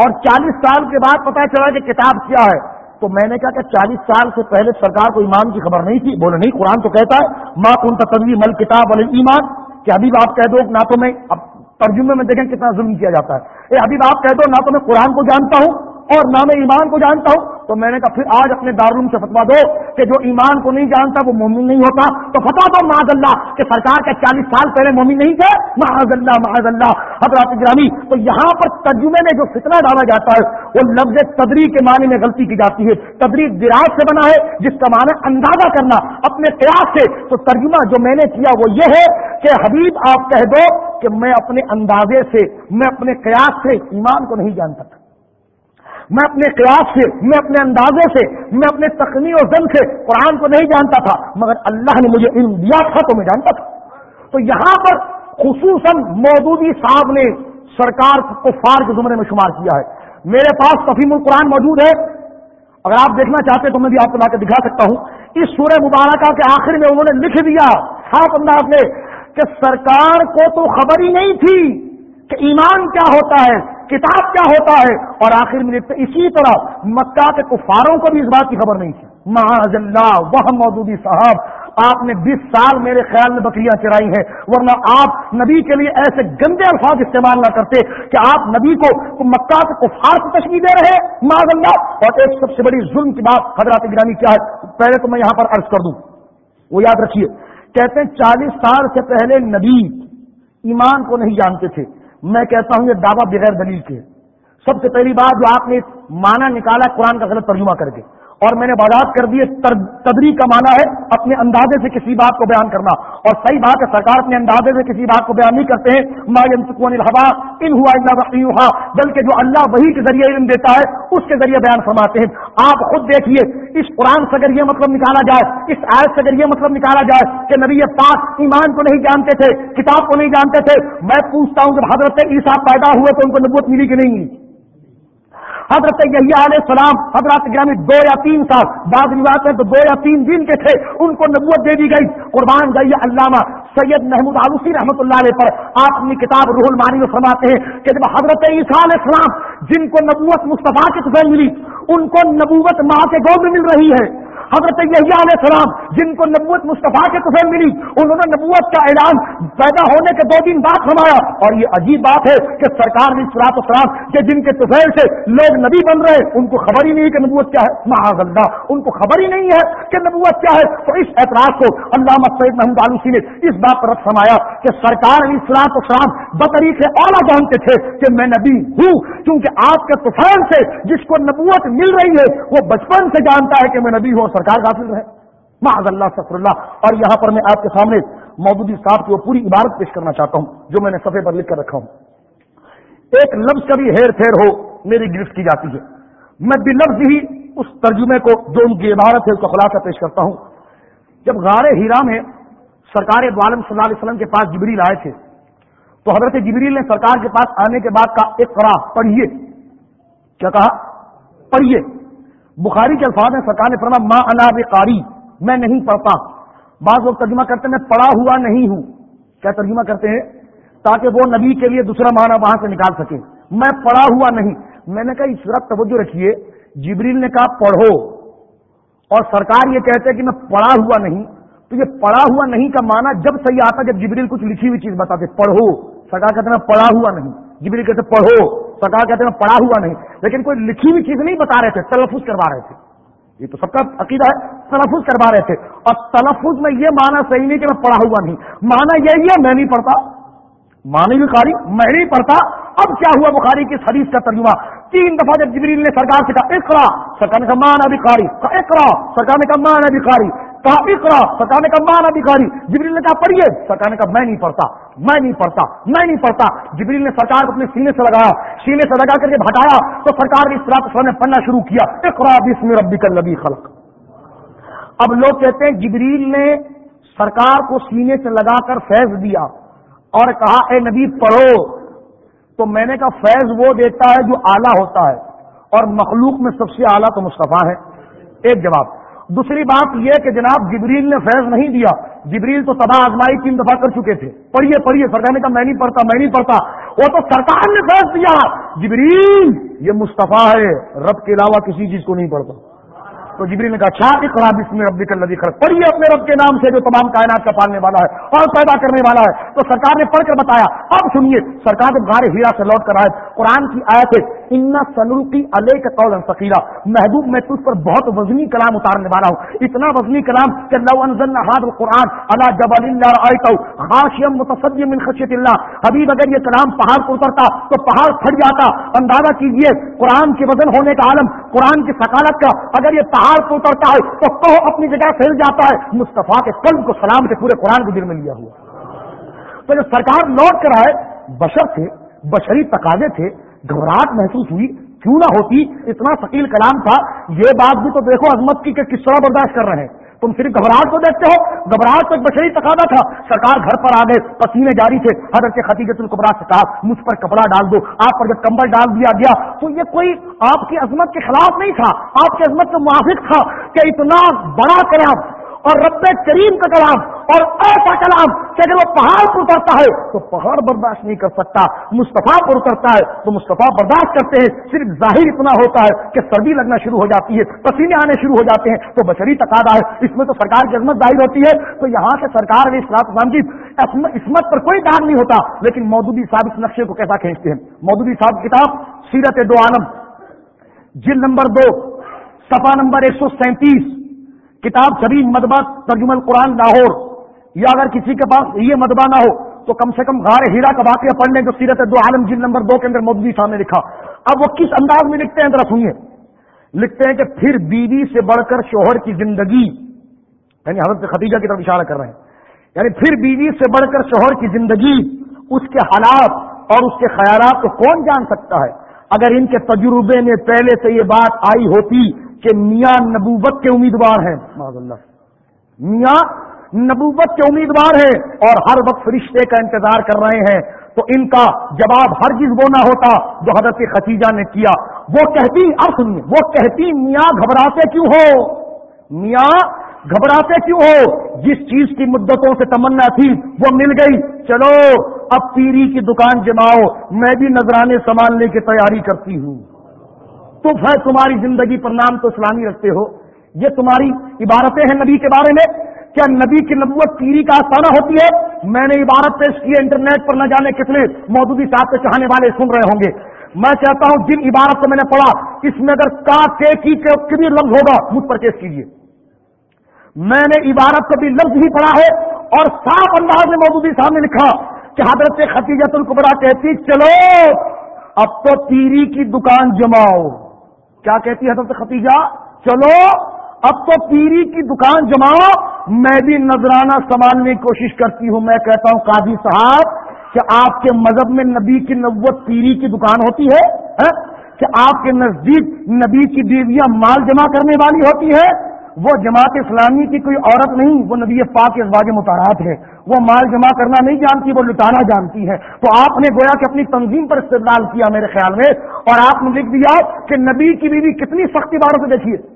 S1: اور چالیس سال کے بعد پتا چلا کہ کتاب کیا ہے۔ تو میں نے کہا کہ چالیس سال سے پہلے سرکار کو ایمان کی خبر نہیں تھی۔ بولے نہیں، قرآن تو کہتا ہے ماں کن تصویر مل کتاب والے ایمان کہ ابھی آپ کہہ دو، نہ تو میں اب ترجمے میں دیکھیں کتنا ظلم کیا جاتا ہے۔ اے حبیب، آپ کہہ دو، نہ تو میں قرآن کو جانتا ہوں اور نام ایمان کو جانتا ہوں، تو میں نے کہا پھر آج اپنے دارالعلوم سے فتوا دو کہ جو ایمان کو نہیں جانتا وہ مومن نہیں ہوتا۔ تو فتوا دو، معاذ اللہ، کہ سرکار کے چالیس سال پہلے مومن نہیں تھے۔ معاذ اللہ معاذ اللہ۔ حضرات گرامی تو یہاں پر ترجمے میں جو فتنہ ڈالا جاتا ہے، وہ لفظ تدری کے معنی میں غلطی کی جاتی ہے۔ تدری دراز سے بنا ہے، جس کا معنی اندازہ کرنا، اپنے قیاس سے۔ تو ترجمہ جو میں نے کیا وہ یہ ہے کہ حبیب، آپ کہہ دو کہ میں اپنے اندازے سے، میں اپنے قیاس سے ایمان کو نہیں جانتا تھا میں اپنے قیاس سے، میں اپنے اندازے سے، میں اپنے تقنی اور زن سے قرآن کو نہیں جانتا تھا، مگر اللہ نے مجھے علم دیا تھا تو میں جانتا تھا۔ تو یہاں پر خصوصاً مودودی صاحب نے سرکار کو فار کے زمرے میں شمار کیا ہے۔ میرے پاس تفیم القرآن موجود ہے۔ اگر آپ دیکھنا چاہتے تو میں بھی آپ کو لا کے دکھا سکتا ہوں۔ اس سورہ مبارکہ کے آخر میں انہوں نے لکھ دیا صاف انداز میں، کہ سرکار کو تو خبر ہی نہیں تھی کہ ایمان کیا ہوتا ہے، کتاب کیا ہوتا ہے، اور آخر میں اسی طرح مکہ کے کفاروں کو بھی اس بات کی خبر نہیں تھی۔ معاذ اللہ وہ مودودی صاحب، آپ نے بیس سال میرے خیال میں بکریاں چرائی ہیں، ورنہ آپ نبی کے لیے ایسے گندے الفاظ استعمال نہ کرتے کہ آپ نبی کو مکہ کے کفار کو تشریح دے رہے معاذ اللہ اور ایک سب سے بڑی ظلم کی بات حضرات گرانی کیا ہے، پہلے تو میں یہاں پر عرض کر دوں، وہ یاد رکھیے، کہتے ہیں چالیس سال سے پہلے نبی ایمان کو نہیں جانتے تھے۔ میں کہتا ہوں یہ دعویٰ بغیر دلیل کے۔ سب سے پہلی بات جو آپ نے مانا نکالا قرآن کا غلط ترجمہ کر کے۔ اور میں نے وضاحت کر دی تدری کا معنی ہے اپنے اندازے سے کسی بات کو بیان کرنا۔ اور صحیح بات ہے، سرکار اپنے اندازے سے کسی بات کو بیان نہیں کرتے ہیں۔ ما الحبا ان ہوا اللہ بلکہ جو اللہ وہی کے ذریعے علم دیتا ہے، اس کے ذریعے بیان فرماتے ہیں۔ آپ خود دیکھیے، اس قرآن سے اگر یہ مطلب نکالا جائے، اس آیت سے اگر یہ مطلب نکالا جائے کہ نبی پاک ایمان کو نہیں جانتے تھے، کتاب کو نہیں جانتے تھے، میں پوچھتا ہوں جب حضرت عیسیٰ پیدا ہوئے تو ان کو نبوت ملی کہ نہیں ملی؟ حضرت علیہ السلام حضرت گرامی دو یا تین سال بعض روایت میں تو دو یا تین دن کے تھے، ان کو نبوت دے دی گئی۔ قربان گئی علامہ سید محمود آلوسی رحمۃ اللہ علیہ پر۔ آپ اپنی کتاب روح المانی میں فرماتے ہیں کہ جب حضرت عیسیٰ علیہ السلام جن کو نبوت مصطفیٰ کے طفیل ملی، ان کو نبوت ماں کے گود میں مل رہی ہے۔ حضرت علیہ السلام، جن کو نبوت مصطفیٰ کے طفیل ملی، انہوں نے نبوت کا اعلان پیدا ہونے کے دو دن بعد فرمایا۔ اور یہ عجیب بات ہے کہ سرکار نے سراط اسلام کہ جن کے طفیل سے لوگ نبی بن رہے ان کو خبر ہی نہیں کہ نبوت کیا ہے۔ معاذ اللہ، ان کو خبر ہی نہیں ہے کہ نبوت کیا ہے۔ تو اس اعتراض کو علامہ سید محمود آلوسی نے اس بات پر رد فرمایا کہ سرکار علی سلاط اسلام بطریق اولا جانتے تھے کہ میں نبی ہوں، کیونکہ آپ کے طفیل سے جس کو نبوت مل رہی ہے، وہ بچپن سے جانتا ہے کہ میں نبی ہوں۔ سرکار غافل رہے۔ معذ اللہ سفر اللہ۔ اور یہاں پر میں آپ کے سامنے مودودی صاحب کی وہ پوری عبارت پیش کرنا چاہتا ہوں، جو میں نے صفحے پر لکھ کر رکھا ہوں۔ ایک لفظ کا بھی ہیر پھیر ہو، میری گرفت کی جاتی ہے۔ میں بھی لفظ ہی اس ترجمے کو، جو ان کی عبارت ہے، اس کا خلاصہ پیش کرتا ہوں۔ جب غار ہیرا میں سرکار عالم صلی اللہ علیہ وسلم کے پاس جبریل آئے تھے، تو حضرت جبریل نے سرکار کے پاس آنے کے بعد کا ایک فراہ پڑھیے۔ کیا کہا؟ پڑھیے۔ بخاری کے الفاظ میں سرکار نے فرما ماں انا قاری میں نہیں پڑھتا۔ بعض لوگ ترجمہ کرتے میں پڑھا ہوا نہیں ہوں۔ کیا ترجمہ کرتے ہیں؟ تاکہ وہ نبی کے لیے دوسرا معنی وہاں سے نکال سکے۔ میں پڑھا ہوا نہیں۔ میں نے کہا اس وقت توجہ رکھیے۔ جبریل نے کہا، پڑھو۔ اور سرکار یہ کہتے کہ میں پڑھا ہوا نہیں۔ تو یہ پڑھا ہوا نہیں کا معنی جب صحیح آتا جب جبریل کچھ لکھی ہوئی چیز بتاتے، پڑھو۔ سرکار کہتے میں پڑھا ہوا نہیں۔ جبریل کہتے پڑھو۔ سرکار کہتے میں پڑھا ہوا نہیں، لیکن کوئی لکھی ہوئی چیز نہیں بتا رہے تھے، تلفظ کروا رہے تھے۔ یہ تو سب کا عقیدہ ہے، تلفظ کروا رہے تھے۔ اور تلفظ میں یہ مانا صحیح نہیں کہ میں پڑھا ہوا نہیں۔ مانا یہی ہے، میں نہیں پڑھتا۔ مانی بھی قاری میں نہیں پڑھتا۔ اب کیا ہوا بخاری کی حدیث کا ترجمہ؟ تین دفعہ جب جبریل نے سرکار سے کہا اقرا سرکار نے کہا مانا بھی قاری اقرا سرکار نے کہا مانا بھی قاری کہا، اقرا سرکار نے کہا مانا بھکاری جبریل نے کہا، پڑھیے۔ سرکار نے کہا میں نہیں پڑھتا، میں نہیں پڑھتا، میں نہیں پڑھتا۔ جبریل نے سرکار کو اپنے سینے سے لگایا، سینے سے لگا کر کے بھٹایا، تو سرکار نے اس طرح نے پڑھنا شروع کیا۔ اقرا بسم ربی کا نبی خلق۔ اب لوگ کہتے ہیں، جبریل نے سرکار کو سینے سے لگا کر فیض دیا اور کہا، اے نبی پڑھو۔ تو میں نے کہا، فیض وہ دیتا ہے جو اعلیٰ ہوتا ہے اور مخلوق میں سب سے اعلیٰ تو مصطفیٰ ہے۔ ایک جواب۔ دوسری بات یہ کہ جناب جبریل نے فیض نہیں دیا۔ جبریل تو تباہ آزمائی تین دفعہ کر چکے تھے۔ پڑھیے پڑھیے، سرکار نے کہا میں نہیں پڑھتا، میں نہیں پڑھتا۔ وہ تو سرکار نے فیض دیا۔ جبریل، یہ مصطفیٰ ہے، رب کے علاوہ کسی چیز کو نہیں پڑھتا۔ تو جبری نے کہا اچھا اقرا بسم ربی کا لدی خرچ پڑھیے اپنے رب کے نام سے جو تمام کائنات کا پالنے والا ہے اور پیدا کرنے والا ہے۔ تو سرکار نے پڑھ کر بتایا، اب سنیے، سرکار جب غار ہیرا سے لوٹ کر آئے، قرآن کی آیت ہے ان سنروقی علیہ کا قول فقیرہ محبوب، میں تجھ پر بہت وزنی کلام اتارنے والا ہوں۔ اتنا وزنی کلام کہ لو انزلنا هذا القرآن على جبل الله رأيته خاشعا متصدعا من خشية الله۔ حبیب، اگر یہ کلام پہاڑ پر اترتا تو پہاڑ پھٹ جاتا۔ اندازہ کیجیے، قرآن کے وزن ہونے کا عالم، قرآن کی سکالت کا۔ اگر یہ پہاڑ کو اترتا ہے تو کہ اپنی جگہ پھیل جاتا ہے۔ مصطفیٰ کے قلب کو سلام کے پورے قرآن کو دل میں لیا ہوا۔ تو جب سرکار لوٹ کر آئے، بشر تھے، بشری تقاضے تھے، گھبراہٹ محسوس ہوئی، کیوں نہ ہوتی، اتنا ثقیل کلام تھا، یہ بات بھی تو دیکھو عظمت کی کہ کس طرح برداشت کر رہے ہیں۔ تم صرف گھبراہٹ کو دیکھتے ہو، گھبراہٹ تو ایک بشری تقاضا تھا۔ سرکار گھر پر آ گئے، پسینے جاری تھے۔ حضرت خطیجت القبرا سے کہا، مجھ پر کپڑا ڈال دو، آپ پر جب کمبل ڈال دیا گیا، تو یہ کوئی آپ کی عظمت کے خلاف نہیں تھا، آپ کی عظمت کے موافق تھا کہ اتنا بڑا کلام اور رب کریم کا کلام اور ایسا کلام کہ اگر وہ پہاڑ پر اترتا ہے تو پہاڑ برداشت نہیں کر سکتا، مصطفیٰ پر اترتا ہے تو مصطفیٰ برداشت کرتے ہیں، صرف ظاہر اتنا ہوتا ہے کہ سردی لگنا شروع ہو جاتی ہے، پسینے آنے شروع ہو جاتے ہیں، تو بشری تقاضا ہے، اس میں تو سرکار کی عظمت ظاہر ہوتی ہے، تو یہاں سے سرکار نے اسلام کی عصمت پر کوئی داغ نہیں ہوتا، لیکن مودودی صاحب اس نقشے کو کیسا کھینچتے ہیں؟ مودودی صاحب کتاب سیرت دو عالم جل نمبر دو سفا نمبر ایک سو سینتیس، کتاب شبی مدبہ ترجمہ القرآن لاہور۔ یا اگر کسی کے پاس یہ مدبہ نہ ہو تو کم سے کم غار ہیرا کا واقعہ پڑھنے جو سیرت دو عالم جن نمبر دو کے اندر مودی صاحب نے لکھا۔ اب وہ کس انداز میں لکھتے ہیں ذرا سنیے۔ لکھتے ہیں کہ پھر بیوی سے بڑھ کر شوہر کی زندگی یعنی حضرت خدیجہ کی طرف اشارہ کر رہے ہیں۔ یعنی پھر بیوی سے بڑھ کر شوہر کی زندگی، اس کے حالات اور اس کے خیالات کو کون جان سکتا ہے؟ اگر ان کے تجربے میں پہلے سے یہ بات آئی ہوتی کہ میاں نبوت کے امیدوار ہیں اللہ۔ میاں نبوت کے امیدوار ہیں اور ہر وقت فرشتے کا انتظار کر رہے ہیں تو ان کا جواب ہر چیز وہ نہ ہوتا جو حضرت ختیجہ نے کیا۔ وہ کہتی اب سنیے، وہ کہتی، میاں گھبراتے کیوں ہو؟ میاں گھبراتے کیوں ہو؟ جس چیز کی مدتوں سے تمنا تھی، وہ مل گئی۔ چلو، اب پیری کی دکان جماؤ، میں بھی نذرانے سنبھالنے کی تیاری کرتی ہوں۔ ہے تمہاری زندگی پر نام تو اسلامی رکھتے ہو۔ یہ تمہاری عبارتیں ہیں نبی کے بارے میں۔ کیا نبی کی نبوت پیری کا آستانہ ہوتی ہے؟ میں نے عبارت پیش کی ہے انٹرنیٹ پر نہ جانے کتنے مودودی صاحب کے چاہنے والے سن رہے ہوں گے۔ میں چاہتا ہوں جن عبارت کو میں نے پڑھا، اس میں اگر کا، کے، کی کتنی لفظ ہوگا، مجھ پر کیس کیجیے میں نے عبارت کو بھی لفظ ہی پڑھا ہے اور صاف انداز میں مودودی صاحب نے لکھا کہ حضرت خطیجت القبرا کہتی، چلو، اب تو پیری کی دکان جماؤ کیا کہتی ہے حضرت ختیجہ چلو اب تو پیری کی دکان جماؤ، میں بھی نذرانہ سنبھالنے کی کوشش کرتی ہوں۔ میں کہتا ہوں، قاضی صاحب، کہ آپ کے مذہب میں نبی کی نبوت پیری کی دکان ہوتی ہے ہاں؟ کہ آپ کے نزدیک نبی کی بیویاں مال جمع کرنے والی ہوتی ہے، وہ جماعت اسلامی کی کوئی عورت نہیں، وہ نبی پاک ازواج متارات ہے۔ وہ مال جمع کرنا نہیں جانتی، وہ لٹانا جانتی ہے۔ تو آپ نے گویا کہ اپنی تنظیم پر استعمال کیا میرے خیال میں، اور آپ نے لکھ دیا کہ نبی کی بیوی کتنی سختی باروں سے دیکھیے۔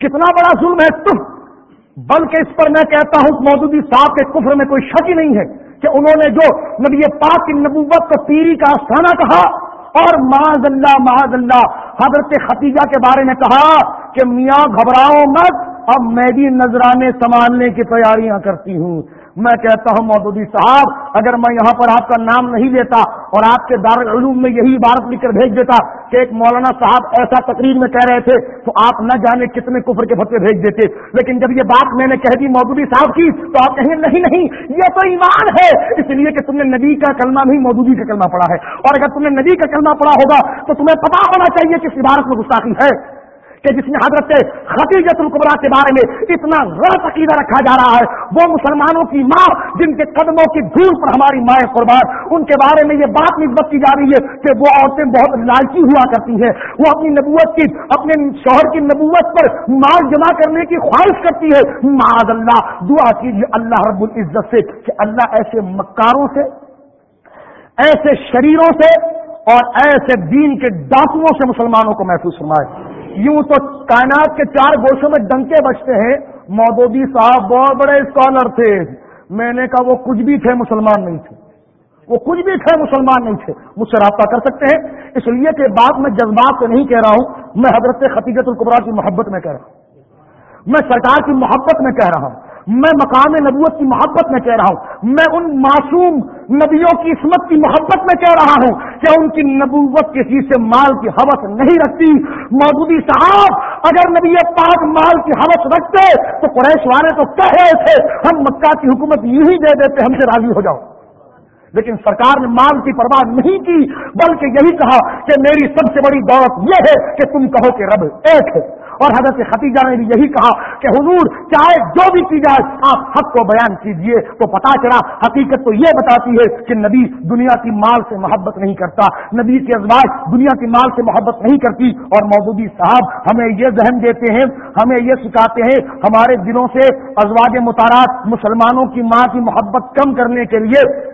S1: کتنا بڑا ظلم ہے تم؟ بلکہ اس پر میں کہتا ہوں مودودی صاحب کے کفر میں کوئی شک ہی نہیں ہے کہ انہوں نے جو نبی پاک کی نبوت کو پیری کا آستانہ کہا اور معاذ اللہ معاذ اللہ حضرت ختیجہ کے بارے میں کہا کہ میاں گھبراؤ مت، اب میں بھی نذرانے سنبھالنے کی تیاریاں کرتی ہوں۔ میں کہتا ہوں مودودی صاحب، اگر میں یہاں پر آپ کا نام نہیں لیتا اور آپ کے دارالعلوم میں یہی عبارت لکھ کر بھیج دیتا کہ ایک مولانا صاحب ایسا تقریر میں کہہ رہے تھے، تو آپ نہ جانے کتنے کفر کے فتوے بھیج دیتے۔ لیکن جب یہ بات میں نے کہہ دی مودودی صاحب کی، تو آپ کہیں نہیں نہیں، یہ تو ایمان ہے۔ اس لیے کہ تم نے نبی کا کلمہ نہیں مودودی کا کلمہ پڑا ہے۔ اور اگر تم نے نبی کا کلمہ پڑا ہوگا، تو تمہیں پتا ہونا چاہیے کہ اس عبارت میں گستاخی ہے۔ کہ جس میں حضرت خطیجت القبرا کے بارے میں اتنا غلط عقیدہ رکھا جا رہا ہے، وہ مسلمانوں کی ماں جن کے قدموں کی دھول پر ہماری مائیں قربان، ان کے بارے میں یہ بات نسبت کی جا رہی ہے کہ وہ عورتیں بہت لالچی ہوا کرتی ہیں۔ وہ اپنی نبوت کی، اپنے شوہر کی نبوت پر مال جمع کرنے کی خواہش کرتی ہے۔ معاذ اللہ دعا کیجیے اللہ رب العزت سے کہ اللہ ایسے مکاروں سے، ایسے شریروں سے اور ایسے دین کے ڈاکوؤں سے مسلمانوں کو محفوظ فرمائے۔ یوں تو کائنات کے چار گوشوں میں ڈنکے بچتے ہیں۔ مودودی صاحب بہت بڑے اسکالر تھے۔ میں نے کہا وہ کچھ بھی تھے مسلمان نہیں تھے۔ وہ کچھ بھی تھے مسلمان نہیں تھے۔ مجھ سے رابطہ کر سکتے ہیں۔ اس لیے کہ بات میں جذبات سے نہیں کہہ رہا ہوں۔ میں حضرت خطیجت القبرا کی محبت میں کہہ رہا ہوں۔ میں سرکار کی محبت میں کہہ رہا ہوں۔ میں مقام نبوت کی محبت میں کہہ رہا ہوں، میں ان معصوم نبیوں کی عصمت کی محبت میں کہہ رہا ہوں کہ ان کی نبوت کسی سے مال کی حوث نہیں رکھتی۔ مودودی صاحب، اگر نبی پاک مال کی حوث رکھتے تو قریش والے تو کہہ رہے تھے، ہم مکہ کی حکومت یوں ہی دے دیتے، ہم سے راضی ہو جاؤ۔ لیکن سرکار نے مال کی پرواہ نہیں کی، بلکہ یہی کہا کہ میری سب سے بڑی دولت یہ ہے کہ تم کہو کہ رب ایک ہے۔ اور حضرت ختیجہ نے بھی یہی کہا کہ حضور چاہے جو بھی کی جائے، آپ حق کو بیان کیجیے۔ تو پتا چلا، حقیقت تو یہ بتاتی ہے کہ نبی دنیا کی مال سے محبت نہیں کرتا، نبی کے ازواج دنیا کی مال سے محبت نہیں کرتی۔ اور مودودی صاحب ہمیں یہ ذہن دیتے ہیں، ہمیں یہ سکھاتے ہیں، ہمارے دلوں سے ازواج متارات مسلمانوں کی ماں کی محبت کم کرنے کے لیے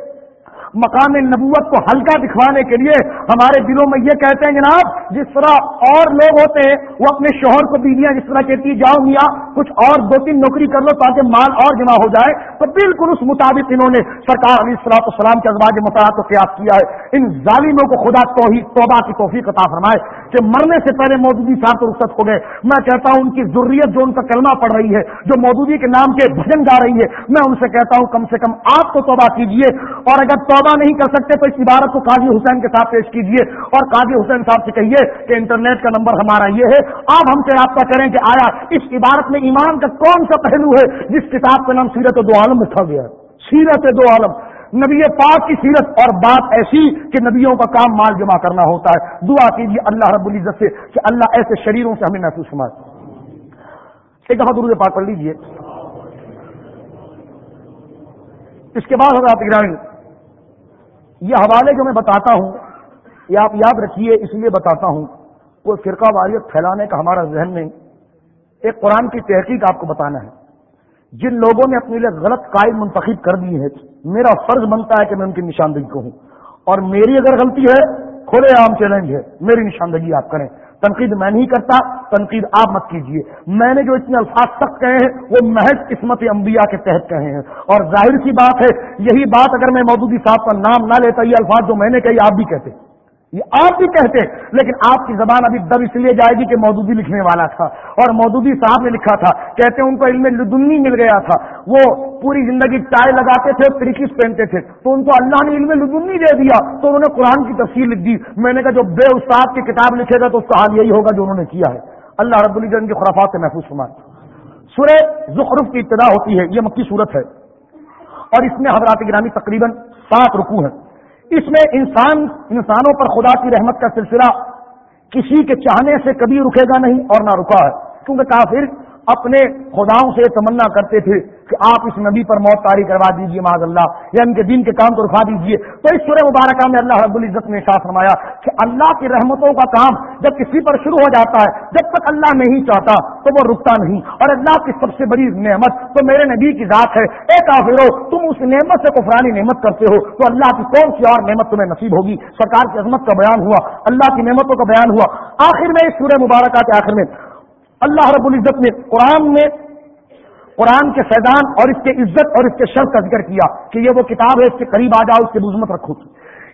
S1: مقام نبوت کو ہلکا دکھوانے کے لیے ہمارے دلوں میں یہ کہتے ہیں جناب، جس طرح اور لوگ ہوتے ہیں، وہ اپنے شوہر کو بیویاں جس طرح کہتی جاؤ میاں، کچھ اور دو تین نوکری کر لو تاکہ مال اور جمع ہو جائے۔ تو بالکل اس مطابق انہوں نے سرکار علیہ السلاط السلام کے ازواج مطالعات کو قیاس کیا ہے۔ ان ظالموں کو خدا توحید، توبہ کی توفیق عطا فرمائے کہ مرنے سے پہلے مودودی صاحب تو رخصت ہو گئے۔ میں کہتا ہوں، ان کی ضروریت جو ان کا کلمہ پڑ رہی ہے، جو مودودی کے نام کے بھجن گا رہی ہے، میں ان سے کہتا ہوں، کم سے کم آپ تو توبہ کیجیے اور اگر توبہ نہیں کر سکتے تو اس عبارت کو قاضی حسین کے ساتھ پیش کیجیے اور قاضی حسین صاحب سے کہیے کہ انٹرنیٹ کا نمبر ہمارا یہ ہے، آپ ہم سے رابطہ کریں کہ آیا اس عبارت میں ایمان کا کون سا پہلو ہے جس کتاب کا نام سیرت دو عالم لکھا گیا۔ ہے سیرت دو عالم۔ نبی پاک کی سیرت اور بات ایسی کہ نبیوں کا کام مال جمع کرنا ہوتا ہے۔ دعا کیجیے اللہ رب العزت سے کہ اللہ ایسے شریروں سے ہمیں محسوس ایک دفعہ درود پاک پڑھ لیجیے اس کے بعد حضرات گرامی یہ حوالے جو میں بتاتا ہوں، یہ آپ یاد رکھیے، اس لیے بتاتا ہوں کوئی فرقہ واریت پھیلانے کا ہمارا ذہن نہیں ایک قرآن کی تحقیق آپ کو بتانا ہے۔ جن لوگوں نے اپنے لیے غلط قائد منتخب کر دی ہے میرا فرض بنتا ہے کہ میں ان کی نشاندہی کہوں اور میری اگر غلطی ہے، کھلے عام چیلنج ہے، میری نشاندہی آپ کریں۔ تنقید میں نہیں کرتا، تنقید آپ مت کیجیے میں نے جو اتنے الفاظ سخت کہے ہیں، وہ محض قسمت انبیاء کے تحت کہے ہیں۔ اور ظاہر سی بات ہے، یہی بات اگر میں مودودی صاحب کا نام نہ لیتا، یہ الفاظ جو میں نے کہی آپ بھی کہتے۔ یہ آپ بھی کہتے لیکن آپ کی زبان ابھی دب اس لیے جائے گی کہ مودودی لکھنے والا تھا اور مودودی صاحب نے لکھا تھا۔ کہتے ہیں ان کو علم لدنی مل گیا تھا۔ وہ پوری زندگی ٹائے لگاتے تھے تریکس پہنتے تھے۔ تو ان کو اللہ نے علم لدنی دے دیا۔ تو انہوں نے قرآن کی تفصیل لکھ دی۔ میں نے کہا، جو بے استاد کی کتاب لکھے گا تو اس کا حال یہی ہوگا جو انہوں نے کیا ہے۔ اللہ رب الجن کی خرافات سے محفوظ فرمائے۔ سورہ زخرف کی ابتدا ہوتی ہے، یہ مکی صورت ہے۔ اور اس میں حضرات گرامی تقریباً سات رکو ہیں۔ اس میں انسان انسانوں پر خدا کی رحمت کا سلسلہ کسی کے چاہنے سے کبھی رکے گا نہیں اور نہ رکا ہے۔ کیونکہ کافر اپنے خداؤں سے تمنا کرتے تھے۔ کہ آپ اس نبی پر موت تاری کروا دیجیے معذ اللہ، یا ان کے دین کے کام کو رکھا دیجیے تو اس سورہ مبارکہ میں اللہ رب العزت نے ساتھ فرمایا کہ اللہ کی رحمتوں کا کام جب کسی پر شروع ہو جاتا ہے، جب تک اللہ نہیں چاہتا تو وہ رکتا نہیں۔ اور اللہ کی سب سے بڑی نعمت تو میرے نبی کی ذات ہے۔ اے کافر ہو تم اس نعمت سے کفرانی نعمت کرتے ہو۔ تو اللہ کی کون سی اور نعمت تمہیں نصیب ہوگی؟ سرکار کی عظمت کا بیان ہوا، اللہ کی نعمتوں کا بیان ہوا۔ آخر میں اس سورہ مبارکہ کے آخر میں اللہ رب العزت نے قرآن میں قرآن کے فیضان اور اس کے عزت اور اس کے شرط کا ذکر کیا کہ یہ وہ کتاب ہے اس کے قریب آ جاؤ، اس کی بزمت رکھو۔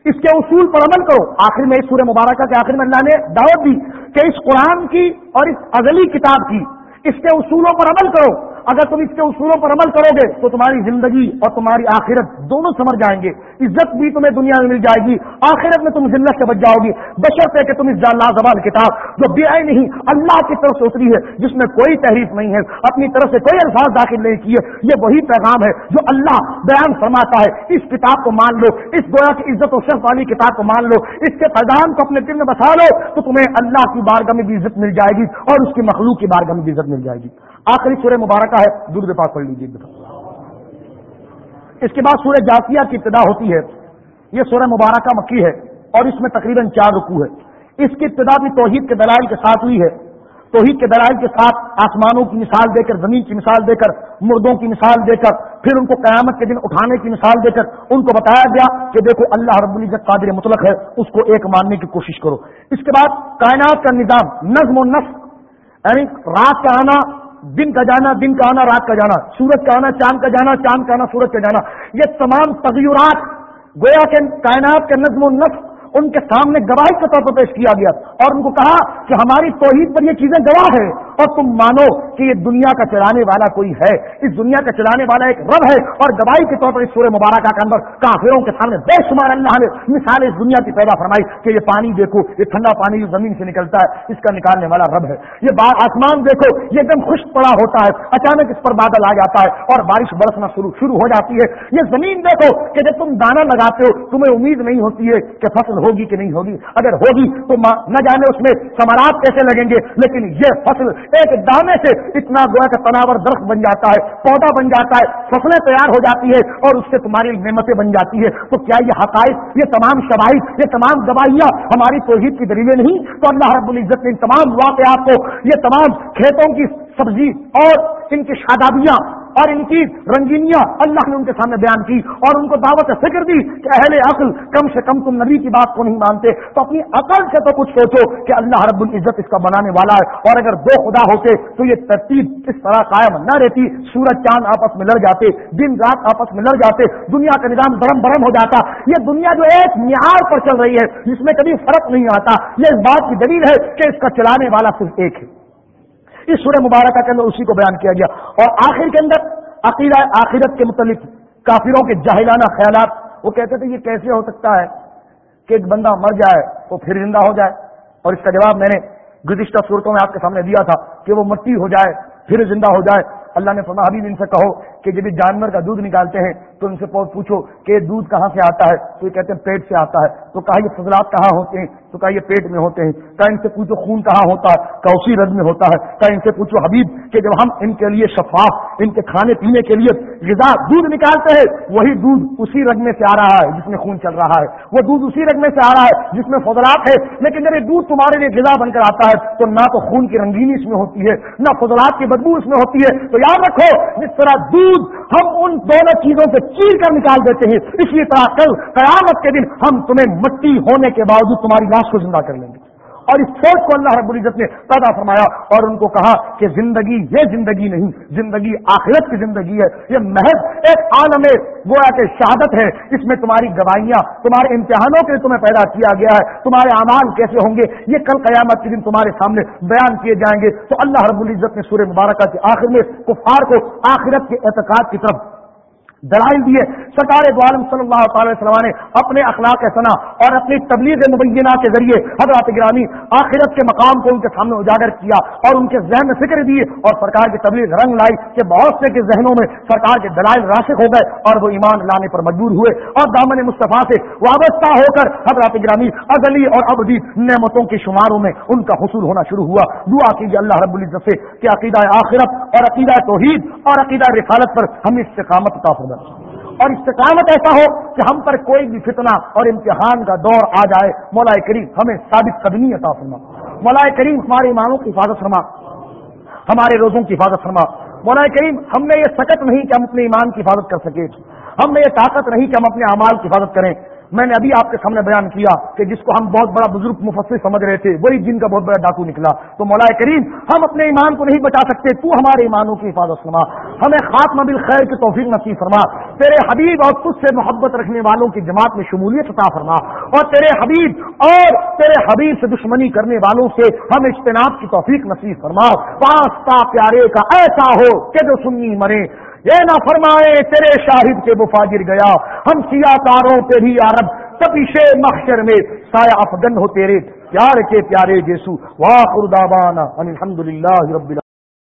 S1: اس کے اصول پر عمل کرو۔ آخر میں اس سورہ مبارکہ کے آخر میں اللہ نے دعوت دی کہ اس قرآن کی اور اس ازلی کتاب کی اس کے اصولوں پر عمل کرو۔ اگر تم اس کے اصولوں پر عمل کرو گے، تو تمہاری زندگی اور تمہاری آخرت دونوں سمر جائیں گے۔ عزت بھی تمہیں دنیا میں مل جائے گی، آخرت میں تم ذلت سے بچ جاؤ گی۔ بشرط ہے کہ تم اس زبان کتاب جو بے آئی نہیں، اللہ کی طرف سے اتری ہے، جس میں کوئی تحریف نہیں ہے، اپنی طرف سے کوئی الفاظ داخل نہیں کیے، یہ وہی پیغام ہے جو اللہ بیان فرماتا ہے۔ اس کتاب کو مان لو، اس گویا کی عزت و شرف والی کتاب کو مان لو، اس کے پیغام کو اپنے دل میں بسا لو، تو تمہیں اللہ کی بارگاہ میں بھی عزت مل جائے گی اور اس کی مخلوق کی بارگاہ میں بھی عزت مل جائے گی۔ آخری سورہ مبارکہ ہے درد پاک پڑھ لیجیے اس کے بعد سورہ جاسیہ کی ابتدا ہوتی ہے۔ یہ سورہ مبارکہ مکی ہے اور اس میں تقریباً چار رکو ہے اس کی ابتدا بھی توحید کے دلائل کے ساتھ ہوئی ہے۔ توحید کے دلائل کے ساتھ آسمانوں کی مثال دے کر، زمین کی مثال دے کر، مردوں کی مثال دے کر، پھر ان کو قیامت کے دن اٹھانے کی مثال دے کر ان کو بتایا گیا کہ دیکھو اللہ رب العزت قادر مطلق ہے، اس کو ایک ماننے کی کوشش کرو۔ اس کے بعد کائنات کا نظام، نظم و نسق یعنی رات کا آنا دن کا جانا، دن کا آنا، رات کا جانا، سورج کا آنا، چاند کا جانا، چاند کا آنا، سورج کا جانا، یہ تمام تغیرات گویا کے کائنات کے نظم و نسق ان کے سامنے گواہی کے طور پر پیش کیا گیا اور ان کو کہا کہ ہماری توحید پر یہ چیزیں گواہ ہے اور تم مانو کہ یہ دنیا کا چلانے والا کوئی ہے۔ اس دنیا کا چلانے والا ایک رب ہے اور گواہی کے طور پر اس سورہ مبارکہ کے اندر کافروں کے سامنے بے شمار اللہ نے مثال اس دنیا کی پیدا فرمائی کہ یہ پانی دیکھو، یہ ٹھنڈا پانی جو زمین سے نکلتا ہے، اس کا نکالنے والا رب ہے۔ یہ بار آسمان دیکھو، یہ ایک دم خشک پڑا ہوتا ہے، اچانک اس پر بادل آ جاتا ہے اور بارش برسنا شروع شروع ہو جاتی ہے۔ یہ زمین دیکھو کہ جب تم دانا لگاتے ہو، تمہیں امید نہیں ہوتی ہے کہ فصل ہوگی کہ نہیں ہوگی۔ اگر ہوگی تو نہ جانے اس میں سمراٹ کیسے لگیں گے، لیکن یہ فصل ایک دانے سے اتنا گویا کا تناور درخت بن جاتا ہے، پودا بن جاتا ہے، فصلیں تیار ہو جاتی ہے اور اس سے تمہاری نعمتیں بن جاتی ہے تو کیا یہ حقائق، یہ تمام شرائط یہ تمام گواہیاں ہماری توحید کی دلیلیں نہیں؟ تو اللہ رب العزت نے ان تمام واقعات کو، یہ تمام کھیتوں کی سبزی اور ان کی شادابیاں اور ان کی رنگینیاں اللہ نے ان کے سامنے بیان کی اور ان کو دعوت فکر دی کہ اہل عقل کم سے کم تم نبی کی بات کو نہیں مانتے تو اپنی عقل سے تو کچھ سوچو کہ اللہ رب العزت اس کا بنانے والا ہے اور اگر دو خدا ہوتے تو یہ ترتیب اس طرح قائم نہ رہتی سورج چاند آپس میں لڑ جاتے دن رات آپس میں لڑ جاتے دنیا کا نظام درم برم ہو جاتا یہ دنیا جو ایک معیار پر چل رہی ہے جس میں کبھی فرق نہیں آتا یہ اس بات کی دلیل ہے کہ اس کا چلانے والا صرف ایک ہے اس سورہ مبارکہ کے اندر اسی کو بیان کیا گیا۔ اور آخر کے اندر عقیدہ آخرت کے متعلق کافروں کے جاہلانہ خیالات، وہ کہتے تھے یہ کیسے ہو سکتا ہے کہ ایک بندہ مر جائے، وہ پھر زندہ ہو جائے؟ اور اس کا جواب میں نے گزشتہ صورتوں میں آپ کے سامنے دیا تھا کہ وہ مٹی ہو جائے، پھر زندہ ہو جائے۔ اللہ نے فرما حبیب ان سے کہو کہ جب جانور کا دودھ نکالتے ہیں تو ان سے پوچھو کہ یہ دودھ کہاں سے آتا ہے؟ تو یہ کہتے ہیں پیٹ سے آتا ہے۔ تو کہا یہ فضلات کہاں ہوتے ہیں؟ تو کہا یہ پیٹ میں ہوتے ہیں۔ کہا ان سے پوچھو خون کہاں ہوتا ہے؟ کہ اسی رد میں ہوتا ہے۔ کہا ان سے پوچھو حبیب کہ جب ہم ان کے لیے شفاف، ان کے کھانے پینے کے لیے غذا دودھ نکالتے ہیں، وہی دودھ اسی رگ میں سے آ رہا ہے جس میں خون چل رہا ہے۔ وہ دودھ اسی رگ میں سے آ رہا ہے جس میں فضلات ہے لیکن جب یہ دودھ تمہارے لیے غذا بن کر آتا ہے، تو نہ تو خون کی رنگینی اس میں ہوتی ہے، نہ فضلات کی بدبو اس میں ہوتی ہے۔ تو یاد رکھو، جس طرح دودھ ہم ان دونوں چیزوں سے چیر کر نکال دیتے ہیں۔ اسی طرح کل قیامت کے دن ہم تمہیں مٹی ہونے کے باوجود تمہاری لاش کو زندہ کر لیں گے۔ اور اس سوچ کو اللہ رب العزت نے پیدا فرمایا اور ان کو کہا کہ زندگی یہ زندگی نہیں، زندگی آخرت کی زندگی ہے، یہ محض ایک عالم گویا کہ شہادت ہے، اس میں تمہاری گواہیاں، تمہارے امتحانوں کے لیے تمہیں پیدا کیا گیا ہے، تمہارے اعمال کیسے ہوں گے، یہ کل قیامت کے دن تمہارے سامنے بیان کیے جائیں گے۔ تو اللہ رب العزت نے سورہ مبارکہ کے آخر میں کفار کو آخرت کے اعتقاد کی طرف دلائل دیے۔ سرکار عالم صلی اللہ تعالی وسلم نے اپنے اخلاق ثنا اور اپنی تبلیغ مبینہ کے ذریعے حضرات گرامی آخرت کے مقام کو ان کے سامنے اجاگر کیا اور ان کے ذہن میں فکر دیے اور سرکار کی تبلیغ رنگ لائی کہ بہت سے کے ذہنوں میں سرکار کے دلائل راشق ہو گئے اور وہ ایمان لانے پر مجبور ہوئے اور دامن مصطفیٰ سے وابستہ ہو کر حضرات گرامی اگلی اور ابدی نعمتوں کے شماروں میں ان کا حصول ہونا شروع ہوا۔ دعا کیجیے اللہ رب العزت سے کہ عقیدہ آخرت اور عقیدہ توحید اور عقیدہ رفالت پر ہم استقامت کا فرما اور استقامت ایسا ہو کہ ہم پر کوئی بھی فتنہ اور امتحان کا دور آ جائے۔ مولا کریم ہمیں ثابت قدمی عطا فرما۔ مولا کریم ہمارے ایمانوں کی حفاظت فرما۔ ہمارے روزوں کی حفاظت فرما۔ مولا کریم، ہم نے یہ سکت نہیں کہ ہم اپنے ایمان کی حفاظت کر سکے ہم نے یہ طاقت نہیں کہ ہم اپنے اعمال کی حفاظت کریں۔ میں نے ابھی آپ کے سامنے بیان کیا کہ جس کو ہم بہت بڑا بزرگ مفسر سمجھ رہے تھے، وہی جن کا بہت بڑا ڈاکو نکلا۔ تو مولا کریم، ہم اپنے ایمان کو نہیں بچا سکتے، تو ہمارے ایمانوں کی حفاظت فرما۔ ہمیں خاتمہ بالخیر کی توفیق نصیب فرما۔ تیرے حبیب اور خود سے محبت رکھنے والوں کی جماعت میں شمولیت عطا فرما۔ اور تیرے حبیب اور تیرے حبیب سے دشمنی کرنے والوں سے ہم اجتناب کی توفیق نصیب فرما۔ پاستا پیارے کا ایسا ہو کہ جو سنی مرے۔ یہ نہ فرمائے تیرے شاہد کے مفاجر گیا۔ ہم سیاہ تاروں پہ بھی عرب تپیش محشر میں سایہ افغن ہو تیرے۔ پیار کے پیارے جیسو۔ واہ الحمد للہ رب